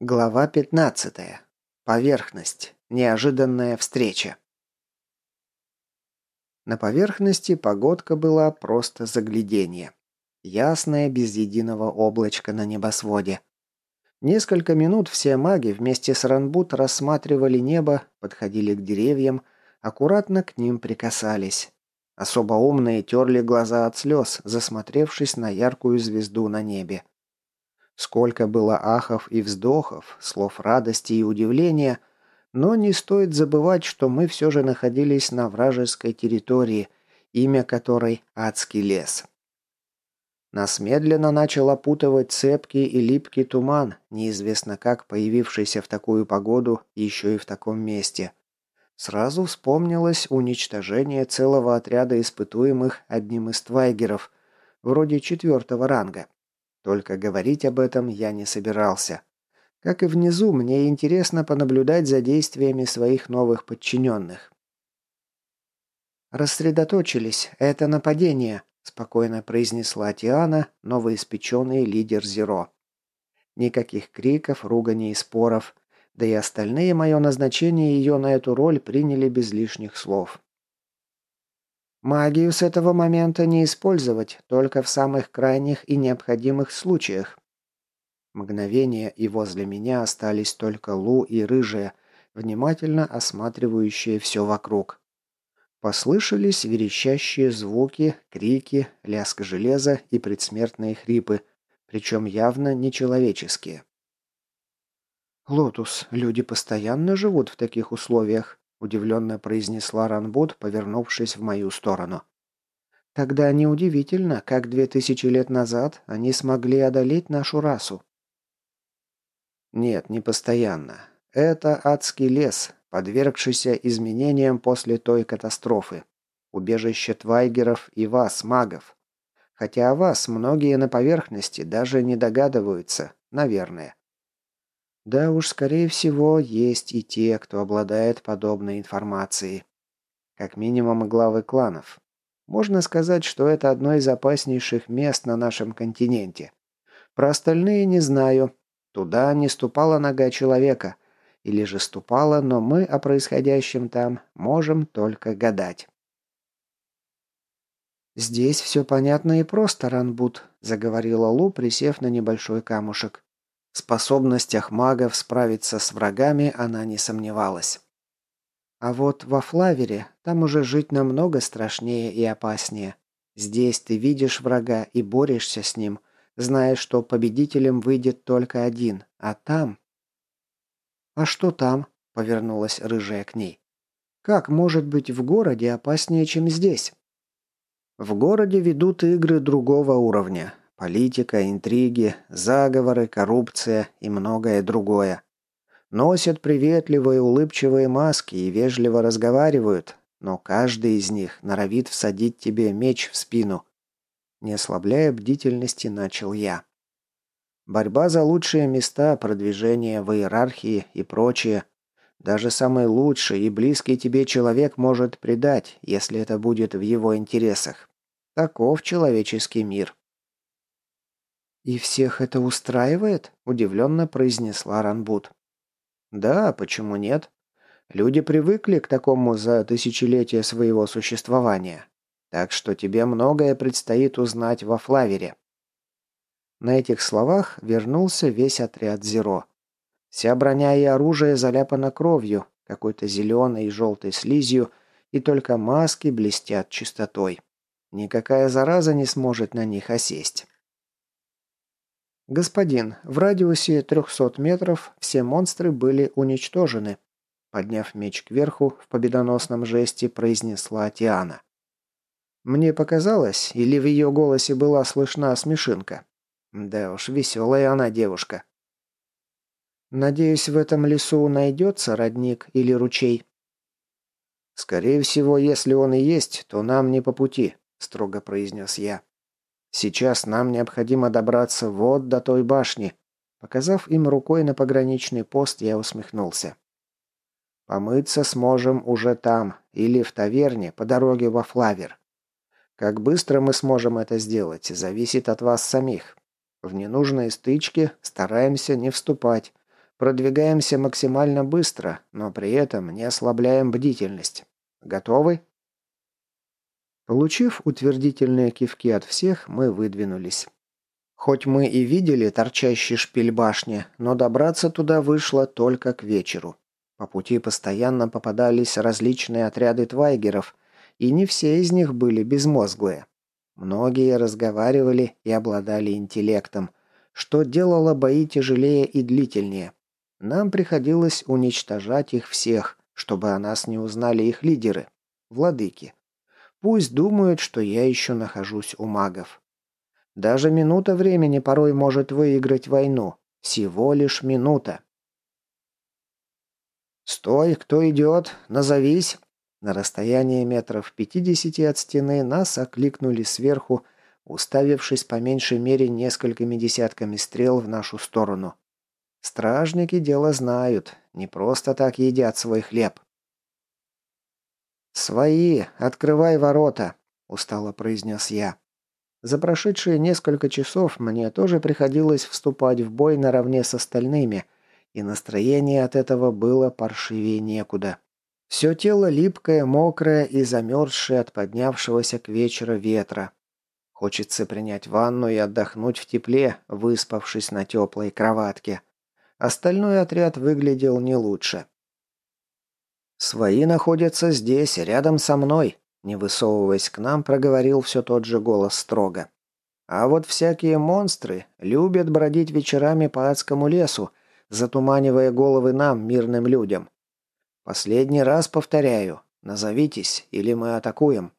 Глава 15. Поверхность. Неожиданная встреча. На поверхности погодка была просто загляденье. Ясная, без единого облачка на небосводе. Несколько минут все маги вместе с Ранбут рассматривали небо, подходили к деревьям, аккуратно к ним прикасались. Особо умные терли глаза от слез, засмотревшись на яркую звезду на небе. Сколько было ахов и вздохов, слов радости и удивления, но не стоит забывать, что мы все же находились на вражеской территории, имя которой Адский лес. Нас медленно начал опутывать цепкий и липкий туман, неизвестно как появившийся в такую погоду еще и в таком месте. Сразу вспомнилось уничтожение целого отряда испытуемых одним из твайгеров, вроде четвертого ранга. Только говорить об этом я не собирался. Как и внизу, мне интересно понаблюдать за действиями своих новых подчиненных. «Рассредоточились. Это нападение», – спокойно произнесла Тиана, новоиспеченный лидер Зеро. Никаких криков, руганий и споров. Да и остальные мое назначение ее на эту роль приняли без лишних слов. Магию с этого момента не использовать, только в самых крайних и необходимых случаях. Мгновение, и возле меня остались только Лу и Рыжая, внимательно осматривающие все вокруг. Послышались верещащие звуки, крики, лязг железа и предсмертные хрипы, причем явно нечеловеческие. «Лотус, люди постоянно живут в таких условиях?» Удивленно произнесла Ранбуд, повернувшись в мою сторону. Тогда неудивительно, как две тысячи лет назад они смогли одолеть нашу расу. Нет, не постоянно. Это адский лес, подвергшийся изменениям после той катастрофы. Убежище твайгеров и вас, магов. Хотя о вас многие на поверхности даже не догадываются, наверное. Да уж, скорее всего, есть и те, кто обладает подобной информацией. Как минимум главы кланов. Можно сказать, что это одно из опаснейших мест на нашем континенте. Про остальные не знаю. Туда не ступала нога человека. Или же ступала, но мы о происходящем там можем только гадать. «Здесь все понятно и просто, Ранбут», — заговорила Лу, присев на небольшой камушек. В способностях магов справиться с врагами она не сомневалась. А вот во Флавере там уже жить намного страшнее и опаснее. Здесь ты видишь врага и борешься с ним, зная, что победителем выйдет только один, а там... «А что там?» — повернулась рыжая к ней. «Как может быть в городе опаснее, чем здесь?» «В городе ведут игры другого уровня. Политика, интриги, заговоры, коррупция и многое другое. Носят приветливые улыбчивые маски и вежливо разговаривают, но каждый из них норовит всадить тебе меч в спину. Не ослабляя бдительности, начал я. Борьба за лучшие места, продвижение в иерархии и прочее. Даже самый лучший и близкий тебе человек может предать, если это будет в его интересах. Таков человеческий мир. «И всех это устраивает?» – удивленно произнесла Ранбут. «Да, почему нет? Люди привыкли к такому за тысячелетия своего существования. Так что тебе многое предстоит узнать во Флавере». На этих словах вернулся весь отряд Зеро. Вся броня и оружие заляпано кровью, какой-то зеленой и желтой слизью, и только маски блестят чистотой. Никакая зараза не сможет на них осесть. «Господин, в радиусе 300 метров все монстры были уничтожены», подняв меч кверху, в победоносном жесте произнесла Тиана. Мне показалось, или в ее голосе была слышна смешинка. Да уж, веселая она девушка. «Надеюсь, в этом лесу найдется родник или ручей?» «Скорее всего, если он и есть, то нам не по пути», — строго произнес я. Сейчас нам необходимо добраться вот до той башни. Показав им рукой на пограничный пост, я усмехнулся. Помыться сможем уже там или в таверне по дороге во Флавер. Как быстро мы сможем это сделать, зависит от вас самих. В ненужные стычки стараемся не вступать, Продвигаемся максимально быстро, но при этом не ослабляем бдительность. Готовы?» Получив утвердительные кивки от всех, мы выдвинулись. Хоть мы и видели торчащий шпиль башни, но добраться туда вышло только к вечеру. По пути постоянно попадались различные отряды твайгеров, и не все из них были безмозглые. Многие разговаривали и обладали интеллектом, что делало бои тяжелее и длительнее. Нам приходилось уничтожать их всех, чтобы о нас не узнали их лидеры, владыки. Пусть думают, что я еще нахожусь у магов. Даже минута времени порой может выиграть войну. Всего лишь минута. «Стой, кто идет? Назовись!» На расстоянии метров пятидесяти от стены нас окликнули сверху, уставившись по меньшей мере несколькими десятками стрел в нашу сторону. Стражники дело знают, не просто так едят свой хлеб. «Свои, открывай ворота», – устало произнес я. За прошедшие несколько часов мне тоже приходилось вступать в бой наравне с остальными, и настроение от этого было паршивее некуда. Все тело липкое, мокрое и замерзшее от поднявшегося к вечеру ветра. Хочется принять ванну и отдохнуть в тепле, выспавшись на теплой кроватке. Остальной отряд выглядел не лучше. «Свои находятся здесь, рядом со мной», — не высовываясь к нам, проговорил все тот же голос строго. «А вот всякие монстры любят бродить вечерами по адскому лесу, затуманивая головы нам, мирным людям. Последний раз повторяю, назовитесь, или мы атакуем».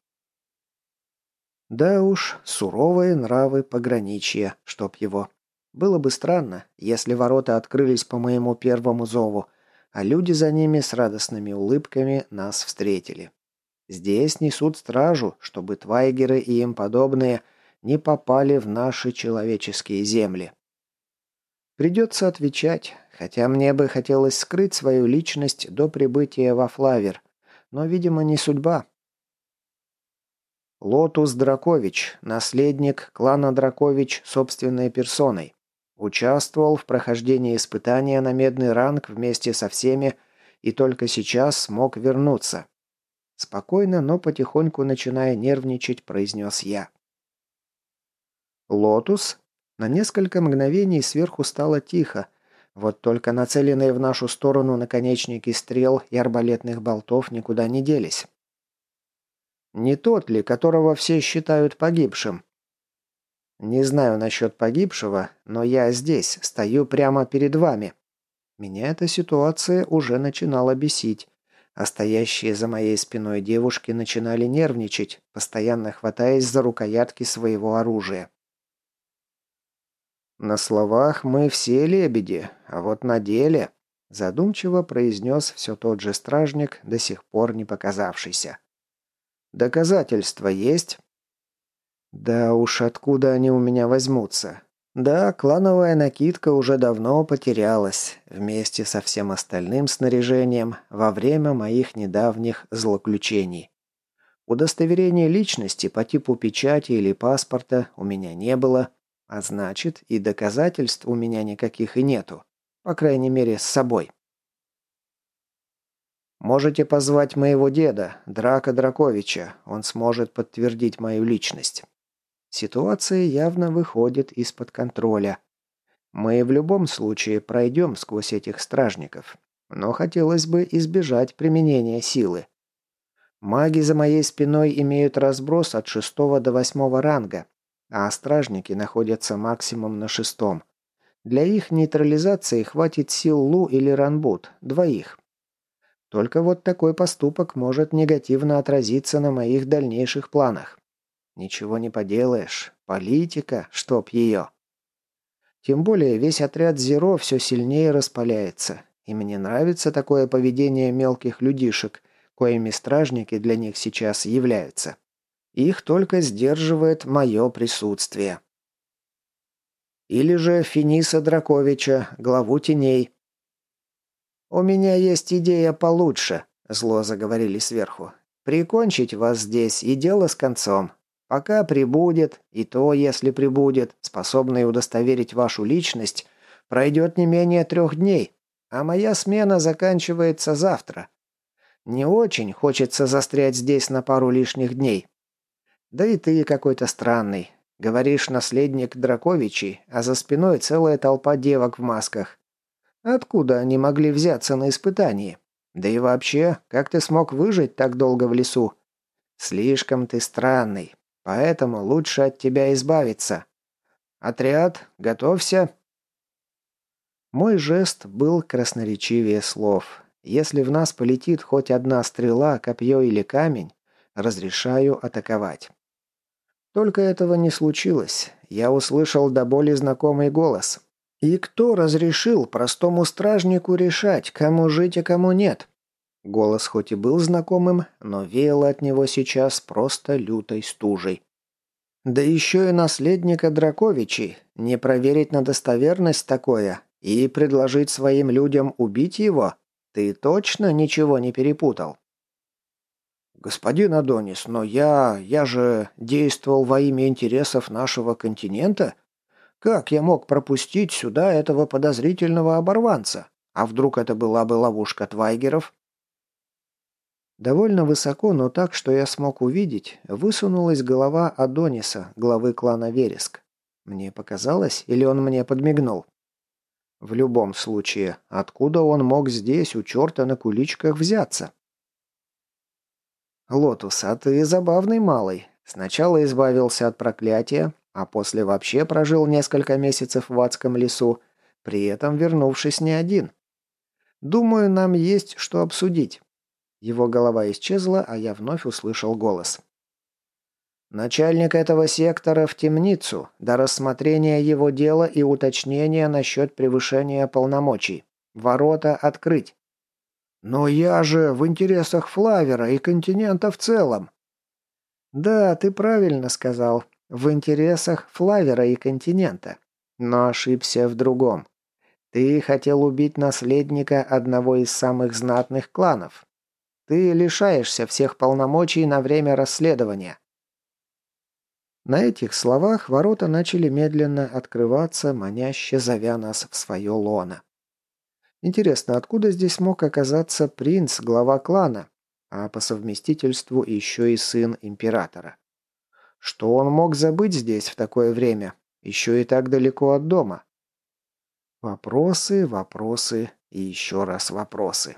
Да уж, суровые нравы пограничья, чтоб его. Было бы странно, если ворота открылись по моему первому зову, а люди за ними с радостными улыбками нас встретили. Здесь несут стражу, чтобы твайгеры и им подобные не попали в наши человеческие земли. Придется отвечать, хотя мне бы хотелось скрыть свою личность до прибытия во Флавер, но, видимо, не судьба. Лотус Дракович, наследник клана Дракович собственной персоной. Участвовал в прохождении испытания на медный ранг вместе со всеми и только сейчас смог вернуться. Спокойно, но потихоньку начиная нервничать, произнес я. «Лотус?» На несколько мгновений сверху стало тихо, вот только нацеленные в нашу сторону наконечники стрел и арбалетных болтов никуда не делись. «Не тот ли, которого все считают погибшим?» Не знаю насчет погибшего, но я здесь, стою прямо перед вами. Меня эта ситуация уже начинала бесить, а стоящие за моей спиной девушки начинали нервничать, постоянно хватаясь за рукоятки своего оружия. «На словах мы все лебеди, а вот на деле...» Задумчиво произнес все тот же стражник, до сих пор не показавшийся. «Доказательства есть?» Да уж, откуда они у меня возьмутся? Да, клановая накидка уже давно потерялась, вместе со всем остальным снаряжением, во время моих недавних злоключений. Удостоверения личности по типу печати или паспорта у меня не было, а значит, и доказательств у меня никаких и нету. По крайней мере, с собой. Можете позвать моего деда, Драка Драковича, он сможет подтвердить мою личность. Ситуация явно выходит из-под контроля. Мы в любом случае пройдем сквозь этих стражников, но хотелось бы избежать применения силы. Маги за моей спиной имеют разброс от шестого до восьмого ранга, а стражники находятся максимум на шестом. Для их нейтрализации хватит сил Лу или Ранбут, двоих. Только вот такой поступок может негативно отразиться на моих дальнейших планах. Ничего не поделаешь. Политика, чтоб ее. Тем более весь отряд Зеро все сильнее распаляется. И мне нравится такое поведение мелких людишек, коими стражники для них сейчас являются. Их только сдерживает мое присутствие. Или же Финиса Драковича, главу теней. «У меня есть идея получше», — зло заговорили сверху. «Прикончить вас здесь и дело с концом. Пока прибудет, и то, если прибудет, способный удостоверить вашу личность, пройдет не менее трех дней. а моя смена заканчивается завтра. Не очень хочется застрять здесь на пару лишних дней. Да и ты какой-то странный. Говоришь, наследник Драковичей, а за спиной целая толпа девок в масках. Откуда они могли взяться на испытании? Да и вообще, как ты смог выжить так долго в лесу? Слишком ты странный, поэтому лучше от тебя избавиться. Отряд, готовься. Мой жест был красноречивее слов. Если в нас полетит хоть одна стрела, копье или камень, разрешаю атаковать. Только этого не случилось. Я услышал до боли знакомый голос. И кто разрешил простому стражнику решать, кому жить и кому нет? Голос хоть и был знакомым, но веяло от него сейчас просто лютой стужей. Да еще и наследника Драковичей. Не проверить на достоверность такое и предложить своим людям убить его? Ты точно ничего не перепутал? «Господин Адонис, но я... я же действовал во имя интересов нашего континента. Как я мог пропустить сюда этого подозрительного оборванца? А вдруг это была бы ловушка Твайгеров?» Довольно высоко, но так, что я смог увидеть, высунулась голова Адониса, главы клана Вереск. Мне показалось, или он мне подмигнул? В любом случае, откуда он мог здесь у черта на куличках взяться? «Лотус, а ты забавный малый. Сначала избавился от проклятия, а после вообще прожил несколько месяцев в адском лесу, при этом вернувшись не один. Думаю, нам есть что обсудить». Его голова исчезла, а я вновь услышал голос. «Начальник этого сектора в темницу до рассмотрения его дела и уточнения насчет превышения полномочий. Ворота открыть». «Но я же в интересах Флавера и континента в целом». «Да, ты правильно сказал. В интересах Флавера и континента. Но ошибся в другом. Ты хотел убить наследника одного из самых знатных кланов. Ты лишаешься всех полномочий на время расследования». На этих словах ворота начали медленно открываться, маняще зовя нас в свое лоно. Интересно, откуда здесь мог оказаться принц, глава клана, а по совместительству еще и сын императора? Что он мог забыть здесь в такое время, еще и так далеко от дома? Вопросы, вопросы и еще раз вопросы.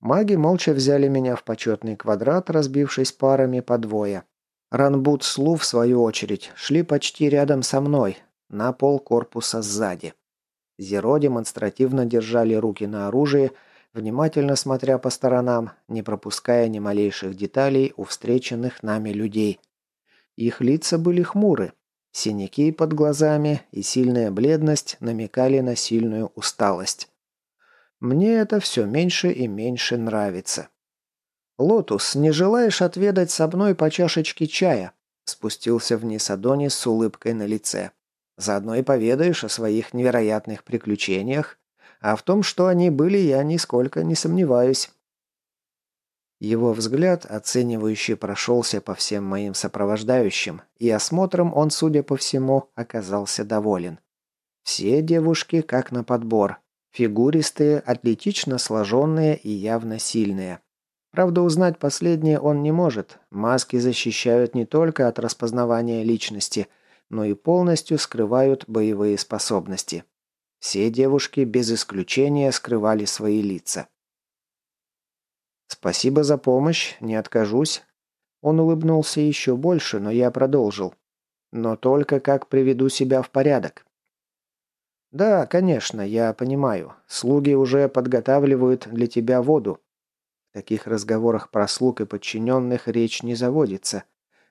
Маги молча взяли меня в почетный квадрат, разбившись парами по двое. Ранбут с Лу, в свою очередь, шли почти рядом со мной, на полкорпуса сзади. Зеро демонстративно держали руки на оружии, внимательно смотря по сторонам, не пропуская ни малейших деталей у встреченных нами людей. Их лица были хмуры. Синяки под глазами и сильная бледность намекали на сильную усталость. Мне это все меньше и меньше нравится. «Лотус, не желаешь отведать со мной по чашечке чая?» Спустился вниз Адонис с улыбкой на лице. Заодно и поведаешь о своих невероятных приключениях, а в том, что они были, я нисколько не сомневаюсь». Его взгляд, оценивающий, прошелся по всем моим сопровождающим, и осмотром он, судя по всему, оказался доволен. Все девушки как на подбор. Фигуристые, атлетично сложенные и явно сильные. Правда, узнать последнее он не может. Маски защищают не только от распознавания личности – но и полностью скрывают боевые способности. Все девушки без исключения скрывали свои лица. «Спасибо за помощь, не откажусь». Он улыбнулся еще больше, но я продолжил. «Но только как приведу себя в порядок». «Да, конечно, я понимаю. Слуги уже подготавливают для тебя воду. В таких разговорах про слуг и подчиненных речь не заводится.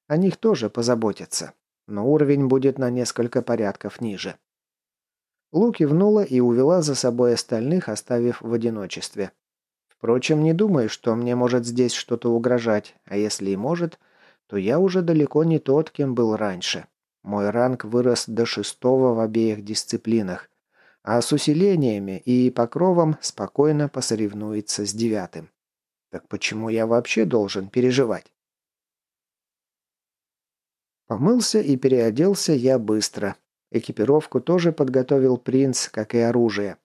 О них тоже позаботятся но уровень будет на несколько порядков ниже. Лу кивнула и увела за собой остальных, оставив в одиночестве. Впрочем, не думаю, что мне может здесь что-то угрожать, а если и может, то я уже далеко не тот, кем был раньше. Мой ранг вырос до шестого в обеих дисциплинах, а с усилениями и покровом спокойно посоревнуется с девятым. Так почему я вообще должен переживать? Помылся и переоделся я быстро. Экипировку тоже подготовил принц, как и оружие.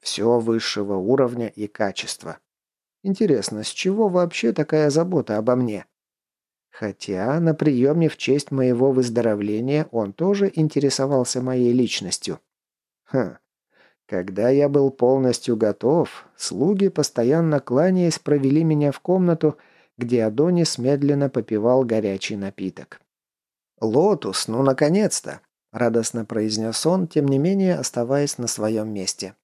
Все высшего уровня и качества. Интересно, с чего вообще такая забота обо мне? Хотя на приеме в честь моего выздоровления он тоже интересовался моей личностью. Хм. Когда я был полностью готов, слуги, постоянно кланяясь, провели меня в комнату, где Адонис медленно попивал горячий напиток. «Лотус, ну наконец-то!» – радостно произнес он, тем не менее оставаясь на своем месте.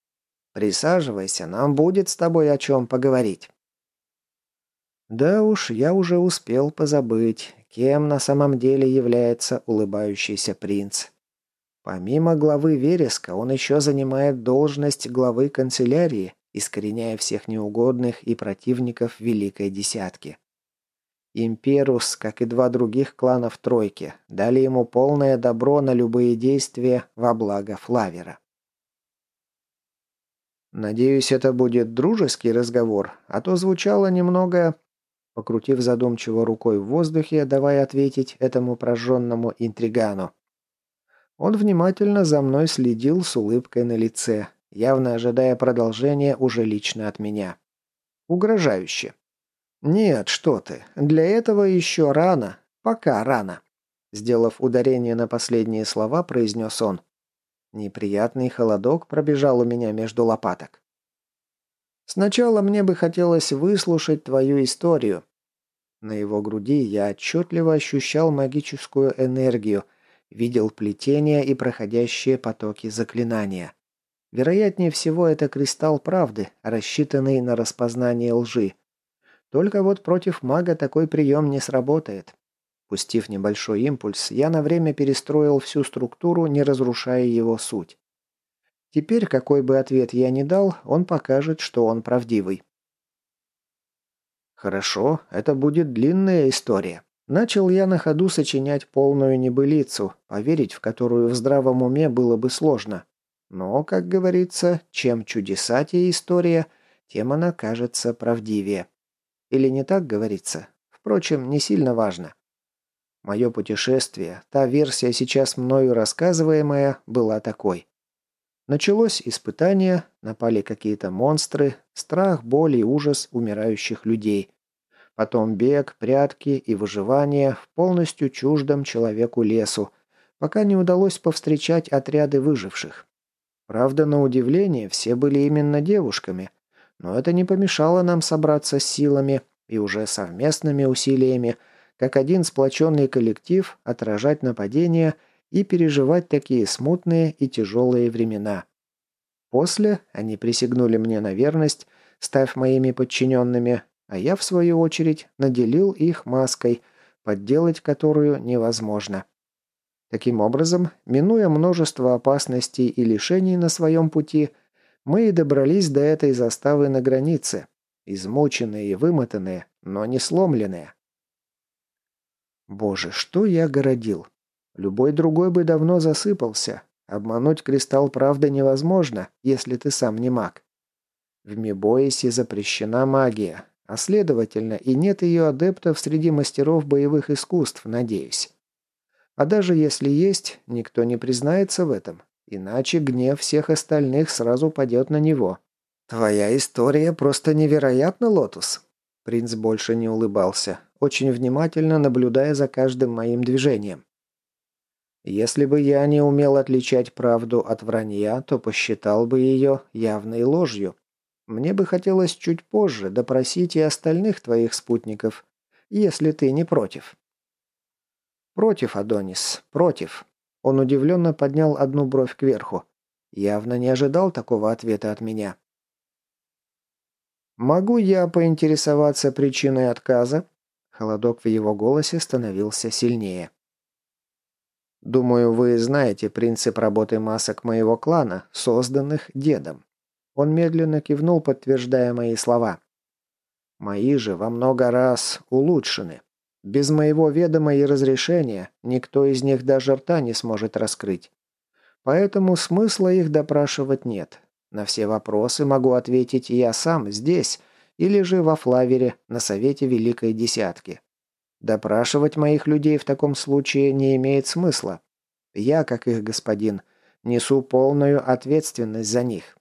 «Присаживайся, нам будет с тобой о чем поговорить». Да уж, я уже успел позабыть, кем на самом деле является улыбающийся принц. Помимо главы Вереска, он еще занимает должность главы канцелярии, искореняя всех неугодных и противников Великой Десятки. Имперус, как и два других кланов Тройки, дали ему полное добро на любые действия во благо Флавера. «Надеюсь, это будет дружеский разговор, а то звучало немного...» Покрутив задумчиво рукой в воздухе, давая ответить этому прожженному интригану. Он внимательно за мной следил с улыбкой на лице, явно ожидая продолжения уже лично от меня. Угрожающе. «Нет, что ты. Для этого еще рано. Пока рано». Сделав ударение на последние слова, произнес он. Неприятный холодок пробежал у меня между лопаток. «Сначала мне бы хотелось выслушать твою историю». На его груди я отчетливо ощущал магическую энергию, видел плетения и проходящие потоки заклинания. Вероятнее всего, это кристалл правды, рассчитанный на распознание лжи. Только вот против мага такой прием не сработает. Пустив небольшой импульс, я на время перестроил всю структуру, не разрушая его суть. Теперь, какой бы ответ я ни дал, он покажет, что он правдивый. Хорошо, это будет длинная история. Начал я на ходу сочинять полную небылицу, поверить в которую в здравом уме было бы сложно. Но, как говорится, чем чудесатее история, тем она кажется правдивее. Или не так говорится? Впрочем, не сильно важно. Мое путешествие, та версия, сейчас мною рассказываемая, была такой. Началось испытание, напали какие-то монстры, страх, боль и ужас умирающих людей. Потом бег, прятки и выживание в полностью чуждом человеку лесу, пока не удалось повстречать отряды выживших. Правда, на удивление, все были именно девушками – но это не помешало нам собраться с силами и уже совместными усилиями, как один сплоченный коллектив, отражать нападения и переживать такие смутные и тяжелые времена. После они присягнули мне на верность, став моими подчиненными, а я, в свою очередь, наделил их маской, подделать которую невозможно. Таким образом, минуя множество опасностей и лишений на своем пути – мы и добрались до этой заставы на границе, измученные и вымотанные, но не сломленные. Боже, что я городил? Любой другой бы давно засыпался. Обмануть кристалл правды невозможно, если ты сам не маг. В Мибоисе запрещена магия, а следовательно и нет ее адептов среди мастеров боевых искусств, надеюсь. А даже если есть, никто не признается в этом, Иначе гнев всех остальных сразу падет на него. «Твоя история просто невероятна, Лотус!» Принц больше не улыбался, очень внимательно наблюдая за каждым моим движением. Если бы я не умел отличать правду от вранья, то посчитал бы ее явной ложью. Мне бы хотелось чуть позже допросить и остальных твоих спутников, если ты не против. Против, Адонис, против. Он удивленно поднял одну бровь кверху. Явно не ожидал такого ответа от меня. «Могу я поинтересоваться причиной отказа?» Холодок в его голосе становился сильнее. «Думаю, вы знаете принцип работы масок моего клана, созданных дедом». Он медленно кивнул, подтверждая мои слова. «Мои же во много раз улучшены. Без моего ведома и разрешения никто из них даже рта не сможет раскрыть. Поэтому смысла их допрашивать нет. На все вопросы могу ответить я сам здесь или же во Флавере на Совете Великой Десятки. Допрашивать моих людей в таком случае не имеет смысла. Я, как их господин, несу полную ответственность за них.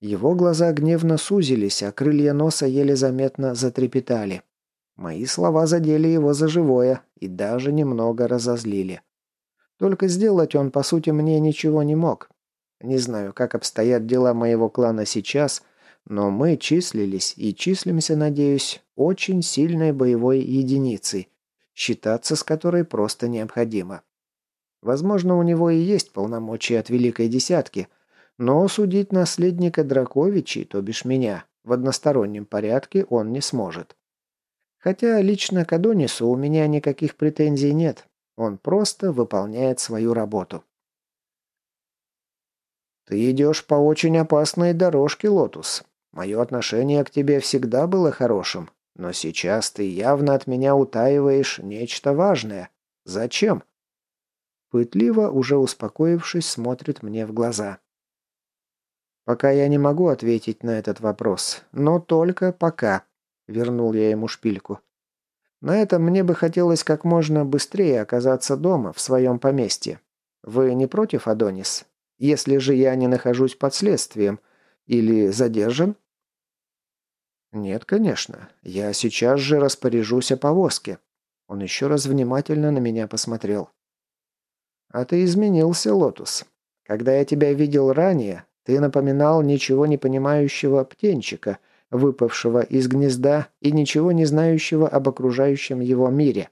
Его глаза гневно сузились, а крылья носа еле заметно затрепетали. Мои слова задели его за живое и даже немного разозлили. Только сделать он, по сути, мне ничего не мог. Не знаю, как обстоят дела моего клана сейчас, но мы числились и числимся, надеюсь, очень сильной боевой единицей, считаться с которой просто необходимо. Возможно, у него и есть полномочия от Великой Десятки, но судить наследника Драковичей, то бишь меня, в одностороннем порядке он не сможет. Хотя лично к Адонису у меня никаких претензий нет, он просто выполняет свою работу. «Ты идешь по очень опасной дорожке, Лотус. Мое отношение к тебе всегда было хорошим, но сейчас ты явно от меня утаиваешь нечто важное. Зачем?» Пытливо, уже успокоившись, смотрит мне в глаза. «Пока я не могу ответить на этот вопрос, но только пока», — вернул я ему шпильку. «На этом мне бы хотелось как можно быстрее оказаться дома, в своем поместье. Вы не против, Адонис? Если же я не нахожусь под следствием или задержан?» «Нет, конечно. Я сейчас же распоряжусь о повозке». Он еще раз внимательно на меня посмотрел. «А ты изменился, Лотус. Когда я тебя видел ранее, ты напоминал ничего не понимающего птенчика, выпавшего из гнезда и ничего не знающего об окружающем его мире.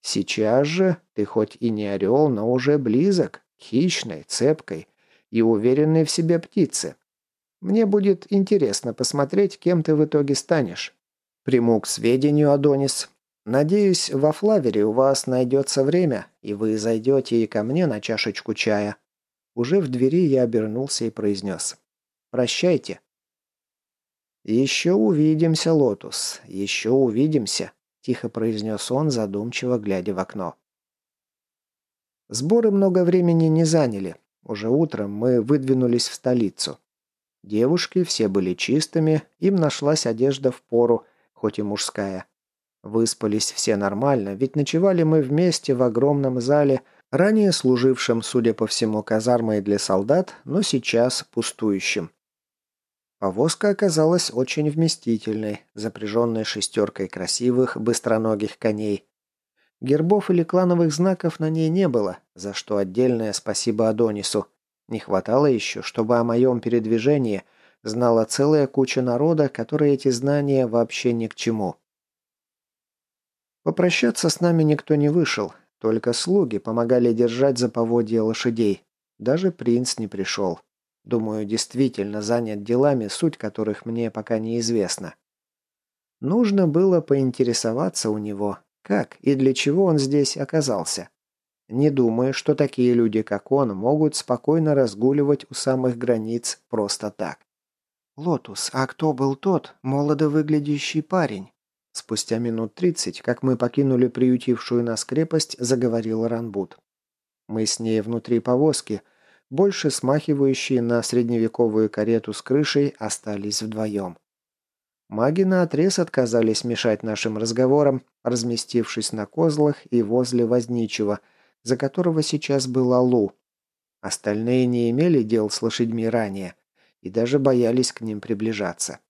Сейчас же ты хоть и не орел, но уже близок, хищной, цепкой и уверенной в себе птице. Мне будет интересно посмотреть, кем ты в итоге станешь. Приму к сведению, Адонис. Надеюсь, во Флавере у вас найдется время, и вы зайдете и ко мне на чашечку чая. Уже в двери я обернулся и произнес. «Прощайте». «Еще увидимся, Лотус, еще увидимся», – тихо произнес он, задумчиво глядя в окно. Сборы много времени не заняли. Уже утром мы выдвинулись в столицу. Девушки все были чистыми, им нашлась одежда в пору, хоть и мужская. Выспались все нормально, ведь ночевали мы вместе в огромном зале, ранее служившем, судя по всему, казармой для солдат, но сейчас пустующим. Повозка оказалась очень вместительной, запряженной шестеркой красивых, быстроногих коней. Гербов или клановых знаков на ней не было, за что отдельное спасибо Адонису. Не хватало еще, чтобы о моем передвижении знала целая куча народа, которые эти знания вообще ни к чему. Попрощаться с нами никто не вышел, только слуги помогали держать за поводья лошадей. Даже принц не пришел. Думаю, действительно занят делами, суть которых мне пока неизвестна. Нужно было поинтересоваться у него, как и для чего он здесь оказался. Не думаю, что такие люди, как он, могут спокойно разгуливать у самых границ просто так. «Лотус, а кто был тот, молодо выглядящий парень?» Спустя минут тридцать, как мы покинули приютившую нас крепость, заговорил Ранбут. Мы с ней внутри повозки, больше смахивающие на средневековую карету с крышей, остались вдвоем. Маги наотрез отказались мешать нашим разговорам, разместившись на козлах и возле возничего – за которого сейчас был Алу. Остальные не имели дел с лошадьми ранее и даже боялись к ним приближаться.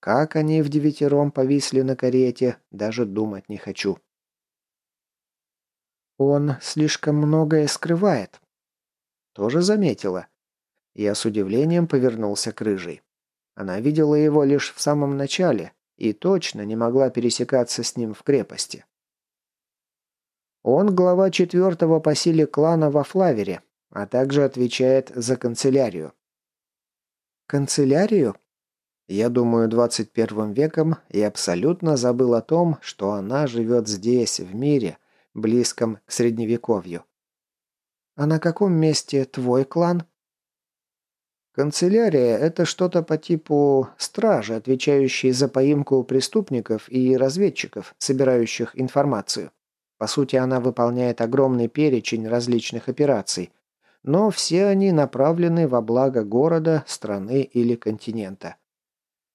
Как они в девятером повисли на карете, даже думать не хочу. Он слишком многое скрывает. Тоже заметила. Я с удивлением повернулся к рыжей. Она видела его лишь в самом начале и точно не могла пересекаться с ним в крепости. Он глава четвертого по силе клана во Флавере, а также отвечает за канцелярию. Канцелярию? Я думаю, 21 веком я абсолютно забыл о том, что она живет здесь, в мире, близком к средневековью. А на каком месте твой клан? Канцелярия – это что-то по типу стражи, отвечающей за поимку преступников и разведчиков, собирающих информацию. По сути, она выполняет огромный перечень различных операций, но все они направлены во благо города, страны или континента.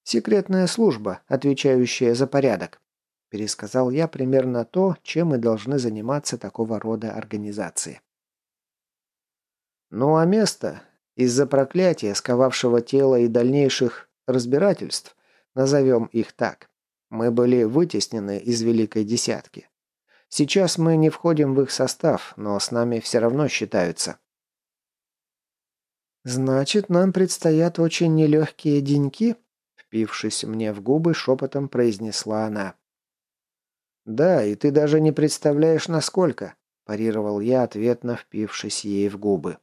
Секретная служба, отвечающая за порядок. Пересказал я примерно то, чем мы должны заниматься такого рода организации. Ну а место? Из-за проклятия, сковавшего тело и дальнейших разбирательств, назовем их так, мы были вытеснены из Великой Десятки. Сейчас мы не входим в их состав, но с нами все равно считаются. «Значит, нам предстоят очень нелегкие деньки?» Впившись мне в губы, шепотом произнесла она. «Да, и ты даже не представляешь, насколько», – парировал я, ответно впившись ей в губы.